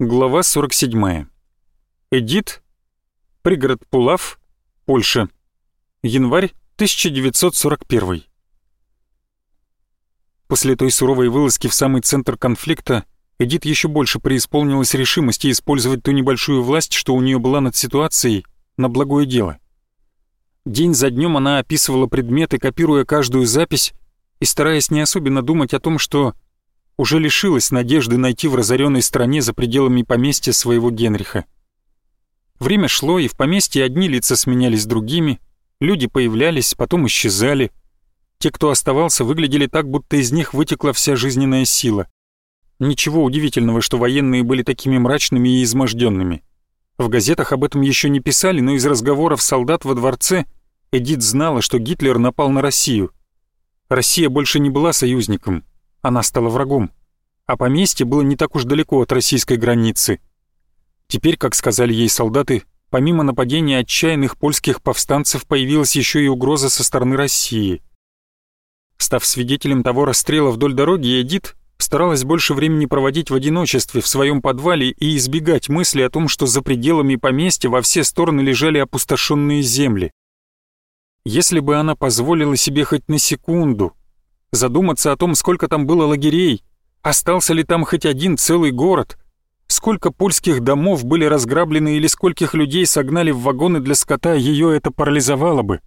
Глава 47. Эдит. Пригород Пулав, Польша. Январь 1941. После той суровой вылазки в самый центр конфликта Эдит еще больше преисполнилась решимости использовать ту небольшую власть, что у нее была над ситуацией, на благое дело. День за днем она описывала предметы, копируя каждую запись и стараясь не особенно думать о том, что уже лишилась надежды найти в разоренной стране за пределами поместья своего Генриха. Время шло, и в поместье одни лица сменялись другими, люди появлялись, потом исчезали. Те, кто оставался, выглядели так, будто из них вытекла вся жизненная сила. Ничего удивительного, что военные были такими мрачными и изможденными. В газетах об этом еще не писали, но из разговоров солдат во дворце Эдит знала, что Гитлер напал на Россию. Россия больше не была союзником, она стала врагом, а поместье было не так уж далеко от российской границы. Теперь, как сказали ей солдаты, помимо нападения отчаянных польских повстанцев появилась еще и угроза со стороны России. Став свидетелем того расстрела вдоль дороги, Эдит старалась больше времени проводить в одиночестве в своем подвале и избегать мысли о том, что за пределами поместья во все стороны лежали опустошенные земли. Если бы она позволила себе хоть на секунду задуматься о том, сколько там было лагерей, остался ли там хоть один целый город, сколько польских домов были разграблены или скольких людей согнали в вагоны для скота, ее это парализовало бы.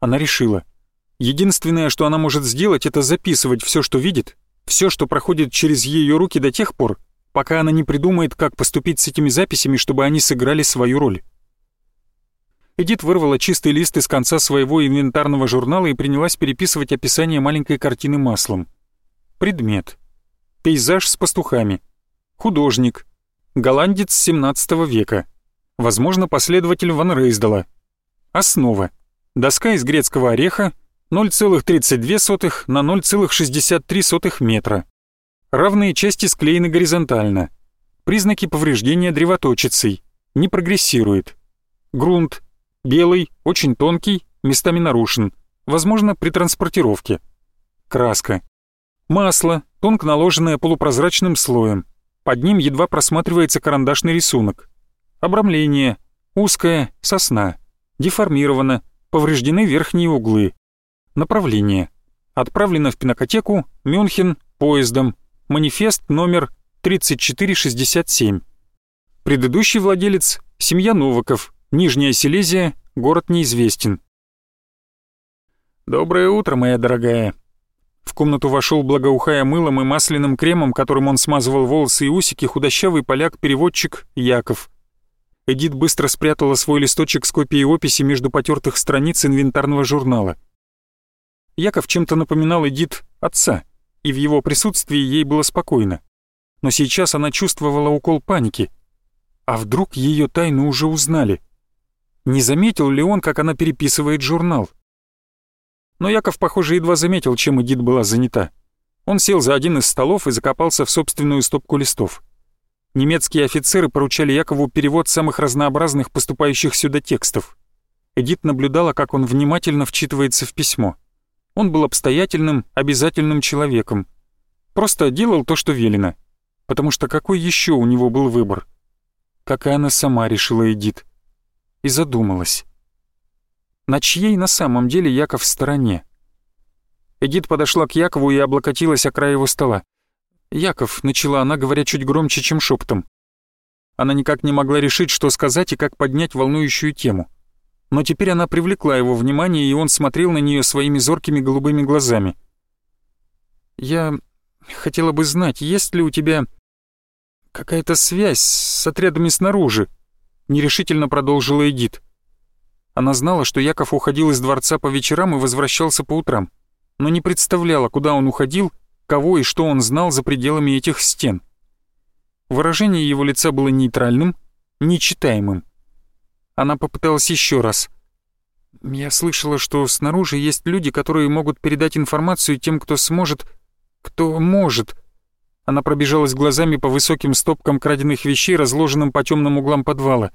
Она решила, единственное, что она может сделать, это записывать все, что видит, все, что проходит через ее руки до тех пор, пока она не придумает, как поступить с этими записями, чтобы они сыграли свою роль. Эдит вырвала чистый лист из конца своего инвентарного журнала и принялась переписывать описание маленькой картины маслом. Предмет. Пейзаж с пастухами. Художник. Голландец 17 века. Возможно, последователь Ван Рейсдала. Основа. Доска из грецкого ореха 0,32 на 0,63 метра. Равные части склеены горизонтально. Признаки повреждения древоточицей. Не прогрессирует. Грунт Белый, очень тонкий, местами нарушен, возможно, при транспортировке. Краска. Масло, тонко наложенное полупрозрачным слоем. Под ним едва просматривается карандашный рисунок. Обрамление. Узкое, сосна. Деформировано, повреждены верхние углы. Направление. Отправлено в пинокотеку Мюнхен поездом. Манифест номер 3467. Предыдущий владелец – семья Новаков, Нижняя Силезия, город неизвестен. «Доброе утро, моя дорогая». В комнату вошел, благоухая мылом и масляным кремом, которым он смазывал волосы и усики, худощавый поляк-переводчик Яков. Эдит быстро спрятала свой листочек с копией описи между потертых страниц инвентарного журнала. Яков чем-то напоминал Эдит отца, и в его присутствии ей было спокойно. Но сейчас она чувствовала укол паники. А вдруг ее тайну уже узнали? Не заметил ли он, как она переписывает журнал? Но Яков, похоже, едва заметил, чем Эдит была занята. Он сел за один из столов и закопался в собственную стопку листов. Немецкие офицеры поручали Якову перевод самых разнообразных поступающих сюда текстов. Эдит наблюдала, как он внимательно вчитывается в письмо. Он был обстоятельным, обязательным человеком. Просто делал то, что велено. Потому что какой еще у него был выбор? Как и она сама решила Эдит и задумалась. На чьей на самом деле Яков в стороне? Эдит подошла к Якову и облокотилась о край его стола. «Яков», — начала она, говоря чуть громче, чем шепотом. Она никак не могла решить, что сказать и как поднять волнующую тему. Но теперь она привлекла его внимание, и он смотрел на нее своими зоркими голубыми глазами. «Я хотела бы знать, есть ли у тебя какая-то связь с отрядами снаружи?» Нерешительно продолжила Эдит. Она знала, что Яков уходил из дворца по вечерам и возвращался по утрам, но не представляла, куда он уходил, кого и что он знал за пределами этих стен. Выражение его лица было нейтральным, нечитаемым. Она попыталась еще раз. «Я слышала, что снаружи есть люди, которые могут передать информацию тем, кто сможет, кто может», она пробежалась глазами по высоким стопкам краденных вещей, разложенным по темным углам подвала.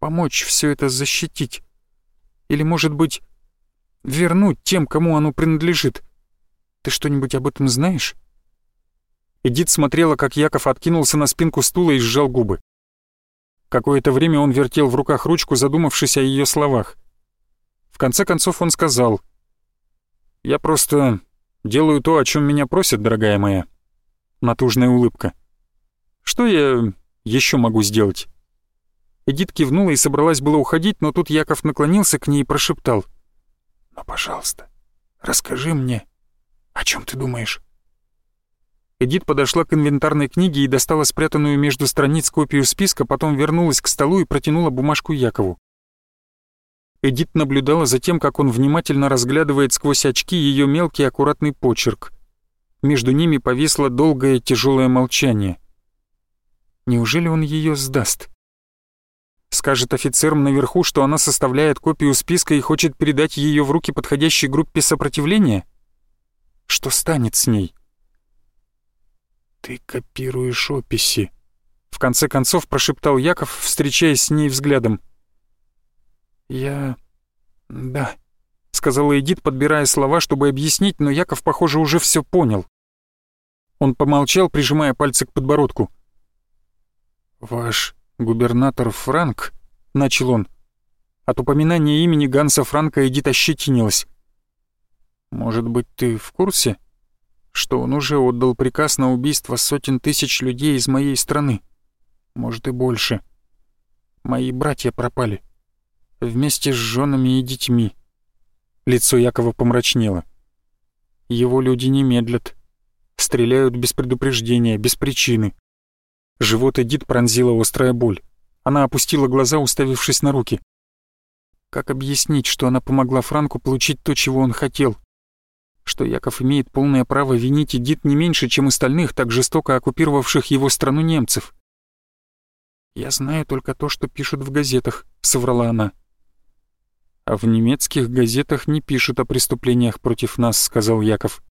Помочь все это защитить. Или, может быть, вернуть тем, кому оно принадлежит. Ты что-нибудь об этом знаешь? Эдит смотрела, как Яков откинулся на спинку стула и сжал губы. Какое-то время он вертел в руках ручку, задумавшись о ее словах. В конце концов он сказал, «Я просто делаю то, о чем меня просят, дорогая моя». Натужная улыбка. «Что я еще могу сделать?» Эдит кивнула и собралась было уходить, но тут Яков наклонился к ней и прошептал. «Ну, пожалуйста, расскажи мне, о чем ты думаешь?» Эдит подошла к инвентарной книге и достала спрятанную между страниц копию списка, потом вернулась к столу и протянула бумажку Якову. Эдит наблюдала за тем, как он внимательно разглядывает сквозь очки ее мелкий аккуратный почерк. Между ними повисло долгое тяжелое молчание. Неужели он ее сдаст? Скажет офицерам наверху, что она составляет копию списка и хочет передать ее в руки подходящей группе сопротивления? Что станет с ней? «Ты копируешь описи», — в конце концов прошептал Яков, встречаясь с ней взглядом. «Я... да», — сказала Эдит, подбирая слова, чтобы объяснить, но Яков, похоже, уже все понял. Он помолчал, прижимая пальцы к подбородку. «Ваш «Губернатор Франк», — начал он. От упоминания имени Ганса Франка Эдит ощетинилась. «Может быть, ты в курсе, что он уже отдал приказ на убийство сотен тысяч людей из моей страны? Может и больше. Мои братья пропали. Вместе с женами и детьми». Лицо Якова помрачнело. «Его люди не медлят. Стреляют без предупреждения, без причины. Живот Эдит пронзила острая боль. Она опустила глаза, уставившись на руки. Как объяснить, что она помогла Франку получить то, чего он хотел? Что Яков имеет полное право винить Эдит не меньше, чем остальных, так жестоко оккупировавших его страну немцев? «Я знаю только то, что пишут в газетах», — соврала она. «А в немецких газетах не пишут о преступлениях против нас», — сказал Яков.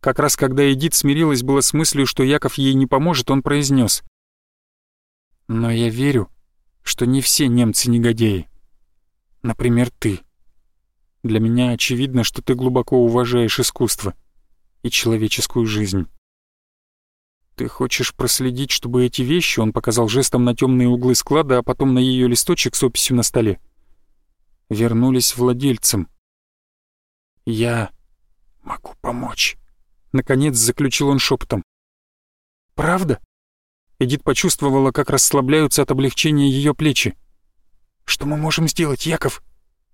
Как раз когда Эдит смирилась было с мыслью, что Яков ей не поможет, он произнес: «Но я верю, что не все немцы негодяи. Например, ты. Для меня очевидно, что ты глубоко уважаешь искусство и человеческую жизнь. Ты хочешь проследить, чтобы эти вещи, он показал жестом на темные углы склада, а потом на ее листочек с описью на столе, вернулись владельцам. Я могу помочь. Наконец заключил он шепотом. «Правда?» Эдит почувствовала, как расслабляются от облегчения ее плечи. «Что мы можем сделать, Яков?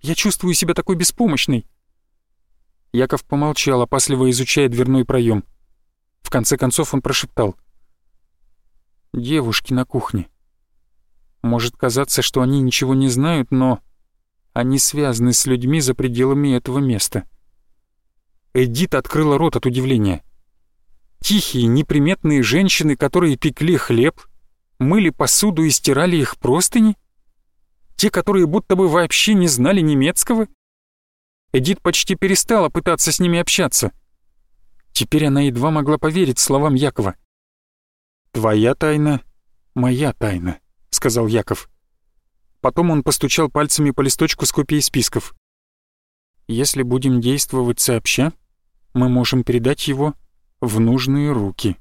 Я чувствую себя такой беспомощной». Яков помолчал, опасливо изучая дверной проем. В конце концов он прошептал. «Девушки на кухне. Может казаться, что они ничего не знают, но они связаны с людьми за пределами этого места. Эдит открыла рот от удивления. Тихие, неприметные женщины, которые пекли хлеб, мыли посуду и стирали их простыни? Те, которые будто бы вообще не знали немецкого? Эдит почти перестала пытаться с ними общаться. Теперь она едва могла поверить словам Якова. «Твоя тайна — моя тайна», — сказал Яков. Потом он постучал пальцами по листочку с копией списков. «Если будем действовать сообща, мы можем передать его в нужные руки.